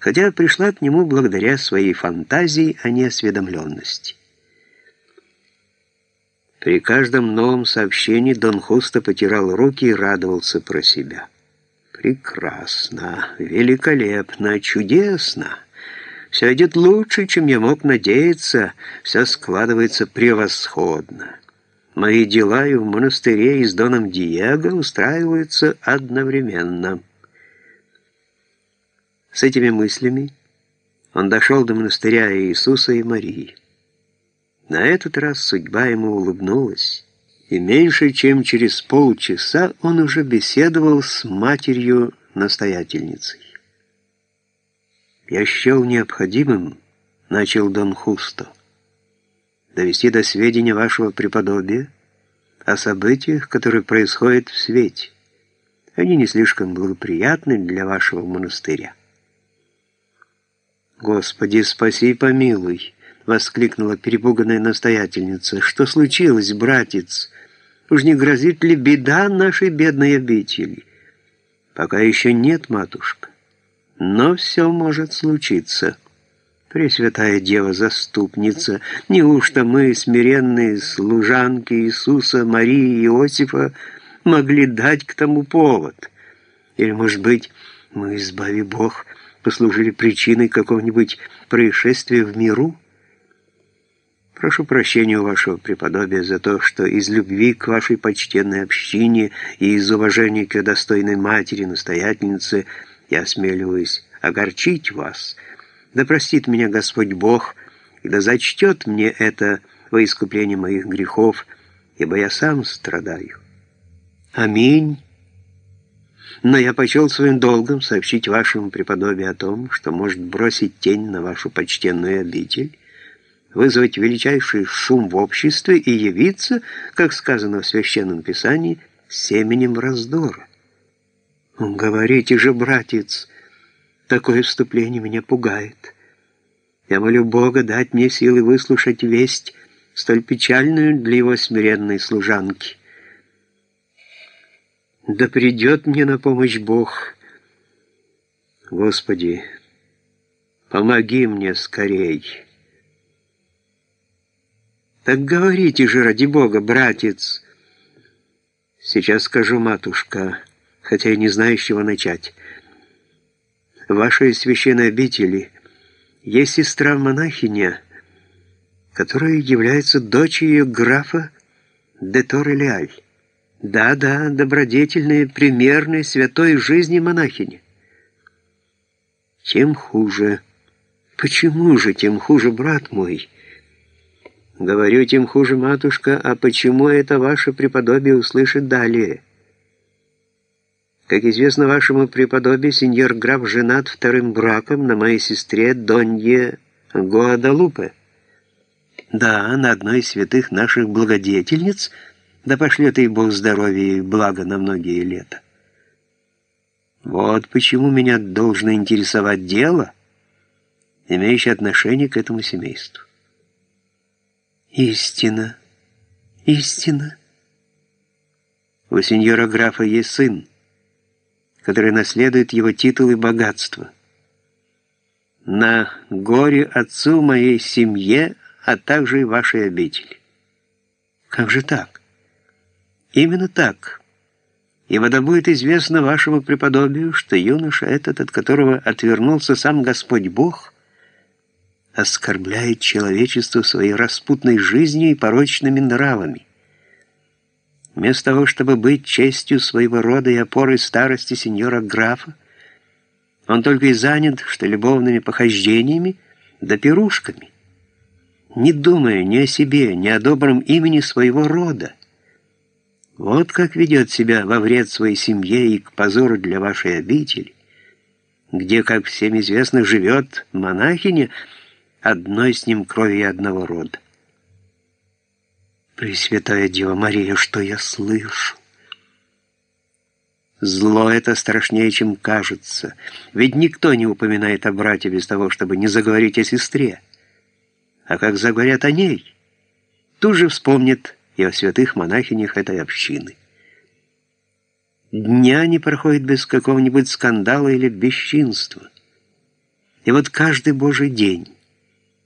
хотя пришла к нему благодаря своей фантазии, а не осведомленности. При каждом новом сообщении Дон Хуста потирал руки и радовался про себя. «Прекрасно, великолепно, чудесно!» Все идет лучше, чем я мог надеяться, все складывается превосходно. Мои дела и в монастыре, и с Доном Диего устраиваются одновременно. С этими мыслями он дошел до монастыря Иисуса и Марии. На этот раз судьба ему улыбнулась, и меньше чем через полчаса он уже беседовал с матерью-настоятельницей. «Я счел необходимым», — начал Дон Хусто, «довести до сведения вашего преподобия о событиях, которые происходят в свете. Они не слишком благоприятны для вашего монастыря». «Господи, спаси и помилуй!» — воскликнула перепуганная настоятельница. «Что случилось, братец? Уж не грозит ли беда нашей бедной обители?» «Пока еще нет, матушка. Но все может случиться. Пресвятая Дева-заступница, неужто мы, смиренные служанки Иисуса, Марии и Иосифа, могли дать к тому повод? Или, может быть, мы, избави Бог, послужили причиной какого-нибудь происшествия в миру? Прошу прощения у вашего преподобия за то, что из любви к вашей почтенной общине и из уважения к достойной матери, настоятельнице, я осмеливаюсь огорчить вас. Да простит меня Господь Бог, и да зачтет мне это во искупление моих грехов, ибо я сам страдаю. Аминь. Но я почел своим долгом сообщить вашему преподобию о том, что может бросить тень на вашу почтенную обитель, вызвать величайший шум в обществе и явиться, как сказано в Священном Писании, семенем раздора. «Говорите же, братец, такое вступление меня пугает. Я молю Бога дать мне силы выслушать весть, столь печальную для его смиренной служанки. Да придет мне на помощь Бог. Господи, помоги мне скорей. Так говорите же, ради Бога, братец. Сейчас скажу, матушка хотя и не знаю, с чего начать. В вашей священной обители есть сестра-монахиня, которая является дочерью графа де Торрелиаль. Да-да, добродетельная, примерная, святой жизни монахиня. Тем хуже. Почему же тем хуже, брат мой? Говорю, тем хуже, матушка, а почему это ваше преподобие услышит далее? Как известно вашему преподобию, сеньор граф женат вторым браком на моей сестре Донье Гуадалупе. Да, на одной из святых наших благодетельниц, да пошлет ей Бог здоровья и блага на многие лета. Вот почему меня должно интересовать дело, имеющее отношение к этому семейству. Истина, истина. У сеньора графа есть сын, который наследует его титул и богатство. На горе отцу моей семье, а также и вашей обители. Как же так? Именно так. Ибо да будет известно вашему преподобию, что юноша этот, от которого отвернулся сам Господь Бог, оскорбляет человечество своей распутной жизнью и порочными нравами. Вместо того, чтобы быть честью своего рода и опорой старости сеньора графа, он только и занят, что любовными похождениями да пирушками, не думая ни о себе, ни о добром имени своего рода. Вот как ведет себя во вред своей семье и к позору для вашей обители, где, как всем известно, живет монахиня одной с ним крови и одного рода. Пресвятая Дева Мария, что я слышу? Зло это страшнее, чем кажется. Ведь никто не упоминает о брате без того, чтобы не заговорить о сестре. А как заговорят о ней, тут же вспомнят и о святых монахинях этой общины. Дня не проходит без какого-нибудь скандала или бесчинства. И вот каждый божий день